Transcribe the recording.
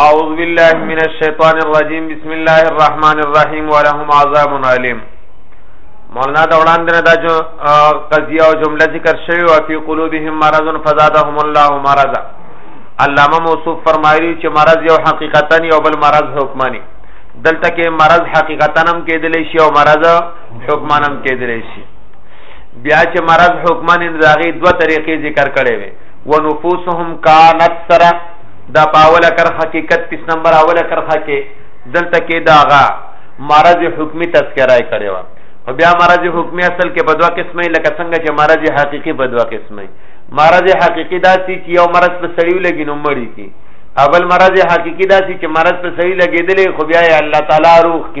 اعوذ بالله من الشیطان الرجیم بسم الله الرحمن الرحیم ولهم عذاب علیم مولانا دا وړاندې نه دا جو قضیه او جمله ذکر شوی او فی قلوبهم مرض فزادهم الله مرضا علامه موصوف فرمایلی چې مرض یو حقیقتا یو بل مرض حکمانی دلته کې مرض حقیقتا هم کېدلی شي او مرض حکمانم کېدلی شي بیا چې مرض حکمن نو داغي دوه طریقې ذکر کړي وي ونفوسهم کانت سرا دا پاوله کر حقیقت پیس نمبر اوله کرخه کې دلته کې داغا مرض حکمی تذکرہ کړي و او بیا مرض حکمی اصل کې په دوه قسمه لکه څنګه چې مرض حقیقی په دوه قسمه مرض حقیقی دا چې یو مرض په سړیو لګي نو مړی کی اول مرض حقیقی دا چې مرض په سړی لګیدلې خو بیا الله تعالی روح کی